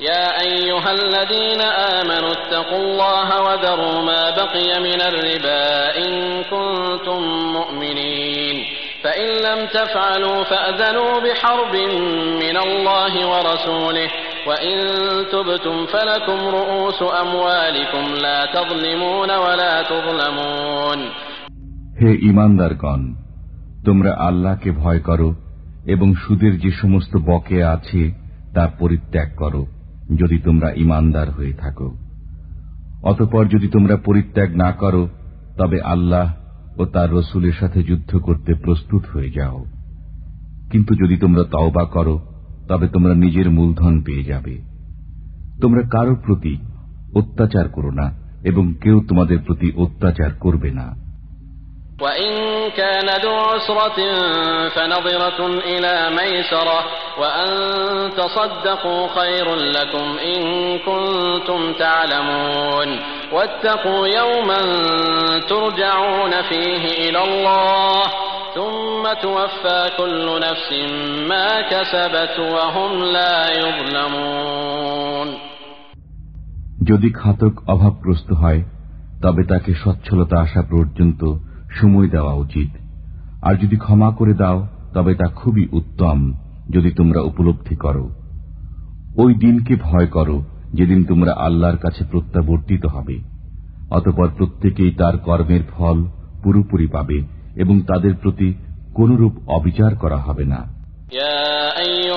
يا أيها الذين آمنوا اتقوا الله وذروا ما بقي من الربا إن كنتم مؤمنين فإن لم تفعلوا فأذنوا بحرب من الله ورسوله وإن تبتم فلكم رؤوس أموالكم لا تظلمون ولا تظلمون হে ইমানদারগণ তোমরা আল্লাহকে ভয় করো এবং সুদের যে সমস্ত বকে আছে তা পরিত্যাগ করো যদি তোমরা ইমানদার হয়ে থাকো। অতপর যদি তোমরা পরিত্যাগ না করো, তবে আল্লাহ ও তার রসুলের সাথে যুদ্ধ করতে প্রস্তুত হয়ে যাও। কিন্তু যদি তোমরা তওবা করো, তবে তোমরা নিজের মূলধন পেয়ে যাবে। তোমরা কারও প্রতি অত্যাচার করো না এবং কেউ তোমাদের প্রতি অত্যাচার করবে না। وإن كان ذو عسرة فنظرة إلى ميسرة وأن تصدقوا خير لكم إن كنتم تعلمون واتقوا يوما ترجعون فيه إلى الله ثم توفى كل نفس ما كسبت وهم لا يظلمون যদি খাতক অভাবগ্রস্ত হয় তবে তাকে সচ্ছলতা আসা পর্যন্ত সময় দেওয়া উচিত। আর যদি ক্ষমা করে দাও, তবে তা খুবই উত্তম যদি তোমরা উপলব্ধি করো। ওই দিনকে ভয় করো যেদিন তোমরা আল্লাহর কাছে প্রত্যাবর্তিত হবে। অতপর প্রত্যেকেই তার কর্মের ফল পুরোপুরি পাবে এবং তাদের প্রতি কোনরূপ অবিচার করা হবে না।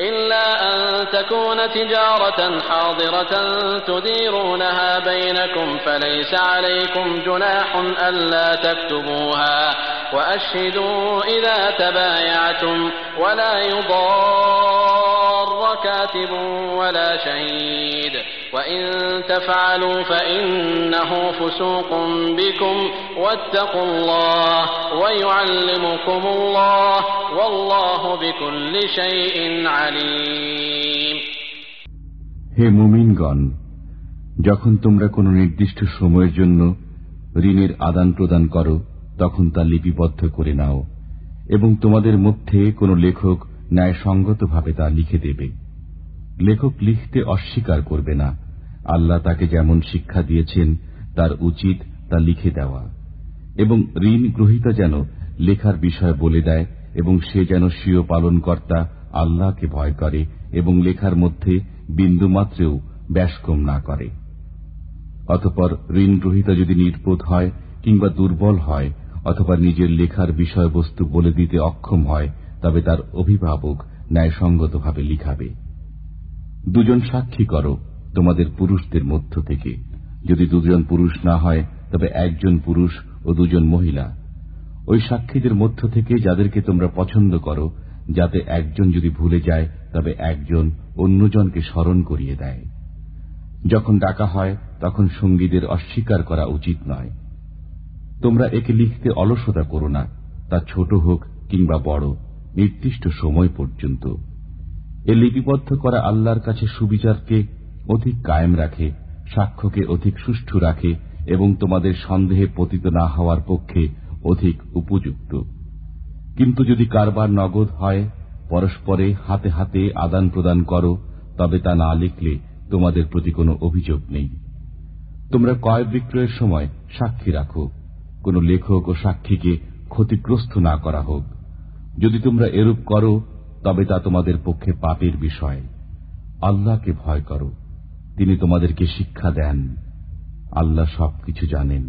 إلا أن تكون تجارة حاضرة تديرونها بينكم فليس عليكم جناح ألا تكتبوها وأشهدوا إذا تبايعتم ولا يضار كاتب ولا شهيد وإن تفعلوا فإنه فسوق بكم واتقوا الله ويعلمكم الله والله بكل شيء عليم হে মুমিনগণ যখন তোমরা কোন নির্দিষ্ট সময়ের জন্য ঋণের আদান প্রদান করো তখন তা লিপিবদ্ধ করে নাও এবং তোমাদের মধ্যে কোনো লেখক ন্যায়সঙ্গতভাবে তা লিখে দেবে। লেখক লিখতে অস্বীকার করবে না। আল্লাহ তাকে যেমন শিক্ষা দিয়েছেন, তার উচিত তা লিখে দেওয়া। এবং ঋণ গ্রহিতা যেন লেখার বিষয় বলে দেয় এবং সে যেন স্বীয় পালনকর্তা আল্লাহকে ভয় করে এবং লেখার মধ্যে বিন্দুমাত্রেও ব্যাসকম না করে। অতপর ঋণ গ্রহিতা যদি নির্বোধ হয় কিংবা দুর্বল হয়, অথবা নিজের লেখার বিষয়বস্তু বলে দিতে অক্ষম হয় তবে তার অভিভাবক ন্যায়সঙ্গতভাবে লিখাবে। দুজন সাক্ষী করো, তোমাদের পুরুষদের মধ্য থেকে। যদি দুজন পুরুষ না হয়, তবে একজন পুরুষ ও দুজন মহিলা। ওই সাক্ষীদের মধ্য থেকে যাদেরকে তোমরা পছন্দ করো, যাতে একজন যদি ভুলে যায়, তবে একজন অন্যজনকে স্মরণ করিয়ে দেয়। যখন ডাকা হয়, তখন সঙ্গীদের অস্বীকার করা উচিত নয়। তোমরা একে লিখতে অলসতা করো না, তা ছোট হোক কিংবা বড়। নির্দিষ্ট সময় পর্যন্ত এ লিপিবদ্ধ করা আল্লাহর কাছে সুবিচারকে অধিক কায়েম রাখে, সাক্ষ্যকে অধিক সুষ্ঠু রাখে এবং তোমাদের সন্দেহে পতিত না হওয়ার পক্ষে অধিক উপযুক্ত। কিন্তু যদি কারবার নগদ হয়, পরস্পরে হাতে হাতে আদান প্রদান করো, তবে তা না লিখলে তোমাদের প্রতি কোনো অভিযোগ নেই। তোমরা কয় বিক্রয়ের সময় সাক্ষী রাখো, কোন লেখক ও সাক্ষীকে ক্ষতিগ্রস্ত না করা হোক। যদি তোমরা এরূপ করো তবে তা তোমাদের পক্ষে পাপের বিষয় আল্লাহকে ভয় করো তিনি তোমাদেরকে শিক্ষা দেন আল্লাহ সবকিছু জানেন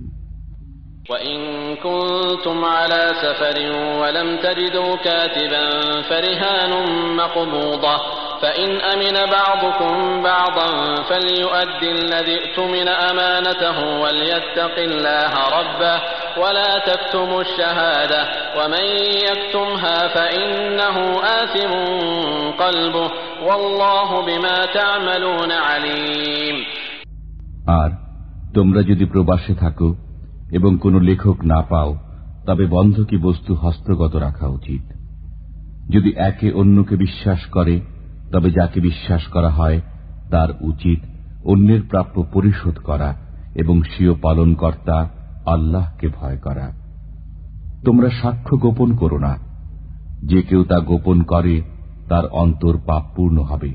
وإن كنتم على سفر ولم تجدوا كاتبا فرهان مقبوضة فإن أمن بعضكم بعضا فليؤدي الذي اؤتمن أمانته وليتق الله ربه ولا تكتموا الشهادة ومن يكتمها فإنه آثم قلبه والله بما تعملون عليم আর তোমরা যদি প্রবাসে থাকো এবং কোনো লেখক না পাও তবে বন্ধকি বস্তু হস্তগত রাখা উচিত যদি একে অন্যকে বিশ্বাস করে তবে যাকে বিশ্বাস করা হয়, তার উচিত অন্যের প্রাপ্য পরিশোধ করা এবং স্বীয় পালনকর্তা আল্লাহকে ভয় করা। তোমরা সাক্ষ্য গোপন করো না। যে কেউ তা গোপন করে, তার অন্তর পাপপূর্ণ হবে।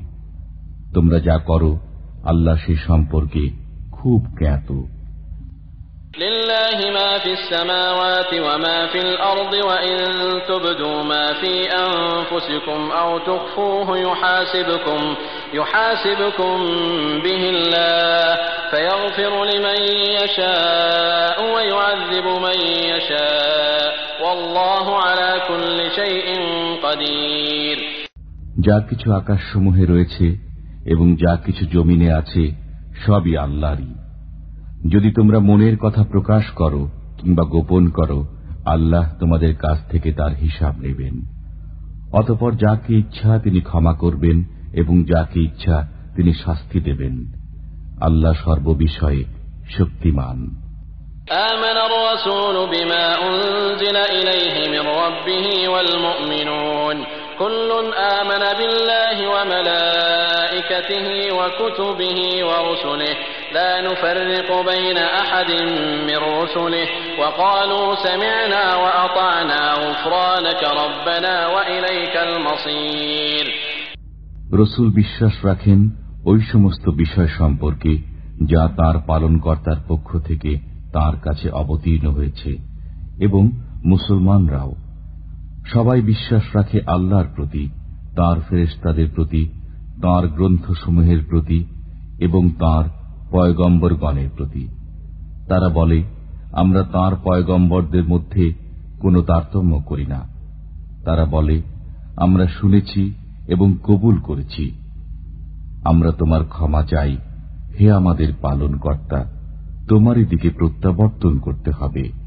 তোমরা যা করো, আল্লাহ সে সম্পর্কে খুব জ্ঞাত। لله ما في السماوات وما في الأرض وإن تبدوا ما في أنفسكم أو تخفوه يحاسبكم يحاسبكم به الله فيغفر لمن يشاء ويعذب من يشاء والله على كل شيء قدير যা কিছু আকাশসমূহে রয়েছে এবং যা কিছু জমিনে আছে সবই আল্লাহরই যদি তোমরা মনের কথা প্রকাশ করো কিংবা গোপন করো আল্লাহ তোমাদের কাছ থেকে তার হিসাব নেবেন অতপর যাকে ইচ্ছা তিনি ক্ষমা করবেন এবং যাকে ইচ্ছা তিনি শাস্তি দেবেন আল্লাহ সর্ববিষয়ে শক্তিমান آمن الرسول بما أنزل إليه من ربه والمؤمنون كل آمن بالله وملائكته وكتبه ورسله لا نفرق بين أحد من رسله وقالوا سمعنا وأطعنا غفرانك ربنا وإليك المصير রসুল বিশ্বাস রাখেন ওই সমস্ত বিষয় সম্পর্কে যা তার পালনকর্তার পক্ষ থেকে তার কাছে অবতীর্ণ হয়েছে এবং মুসলমানরাও সবাই বিশ্বাস রাখে আল্লাহর প্রতি তার ফেরেস্তাদের প্রতি তার গ্রন্থসমূহের প্রতি এবং তার পয়গম্বরগণের প্রতি। তারা বলে, আমরা তার পয়গম্বরদের মধ্যে কোনো তারতম্য করি না। তারা বলে, আমরা শুনেছি এবং কবুল করেছি। আমরা তোমার ক্ষমা চাই। হে আমাদের পালন কর্তা তোমারই দিকে প্রত্যাবর্তন করতে হবে।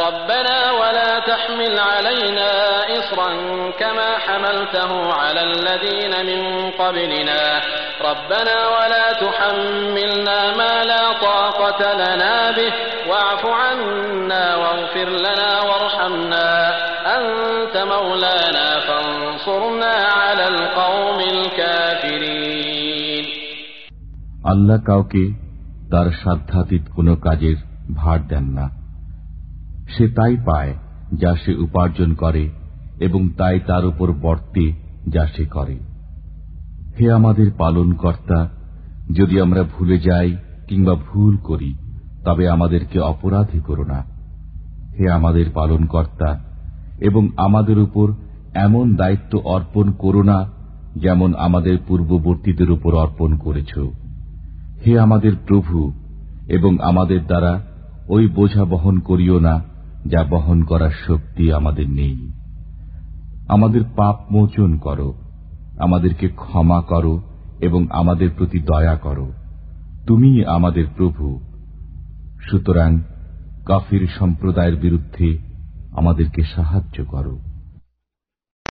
ربنا ولا تحمل علينا إصرا كما حملته على الذين من قبلنا ربنا ولا تحملنا ما لا طاقة لنا به واعف عنا واغفر لنا وارحمنا أنت مولانا فانصرنا على القوم الكافرين আল্লাহ কাউকে তার সাধ্যাতীত কোনো কাজের ভার দেন না সে তাই পায় যা সে উপার্জন করে এবং তাই তার উপর বর্তে যা সে করে। হে আমাদের পালন কর্তা যদি আমরা ভুলে যাই কিংবা ভুল করি, তবে আমাদেরকে অপরাধী করো না। হে আমাদের পালন কর্তা এবং আমাদের উপর এমন দায়িত্ব অর্পণ করো না যেমন আমাদের পূর্ববর্তীদের উপর অর্পণ করেছ। হে আমাদের প্রভু, এবং আমাদের দ্বারা ওই বোঝা বহন করিও না যা বহন করার শক্তি আমাদের নেই। আমাদের পাপ মোচন করো, আমাদেরকে ক্ষমা করো এবং আমাদের প্রতি দয়া করো। তুমি আমাদের প্রভু। সুতরাং কাফির সম্প্রদায়ের বিরুদ্ধে আমাদেরকে সাহায্য করো।